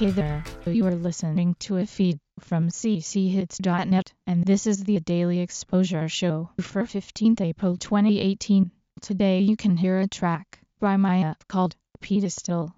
Hey there, you are listening to a feed from cchits.net, and this is the Daily Exposure Show for 15th April 2018. Today you can hear a track by Maya called Pedestal.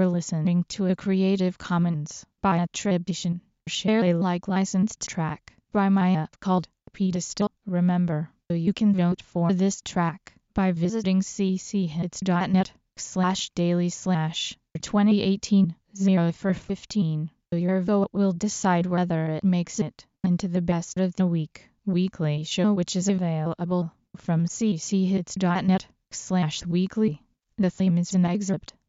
Were listening to a Creative Commons by attribution, share Alike licensed track by Maya called Pedestal. Remember, you can vote for this track by visiting cchits.net slash daily slash 2018 0 for 15. Your vote will decide whether it makes it into the best of the week weekly show which is available from cchits.net slash weekly. The theme is an excerpt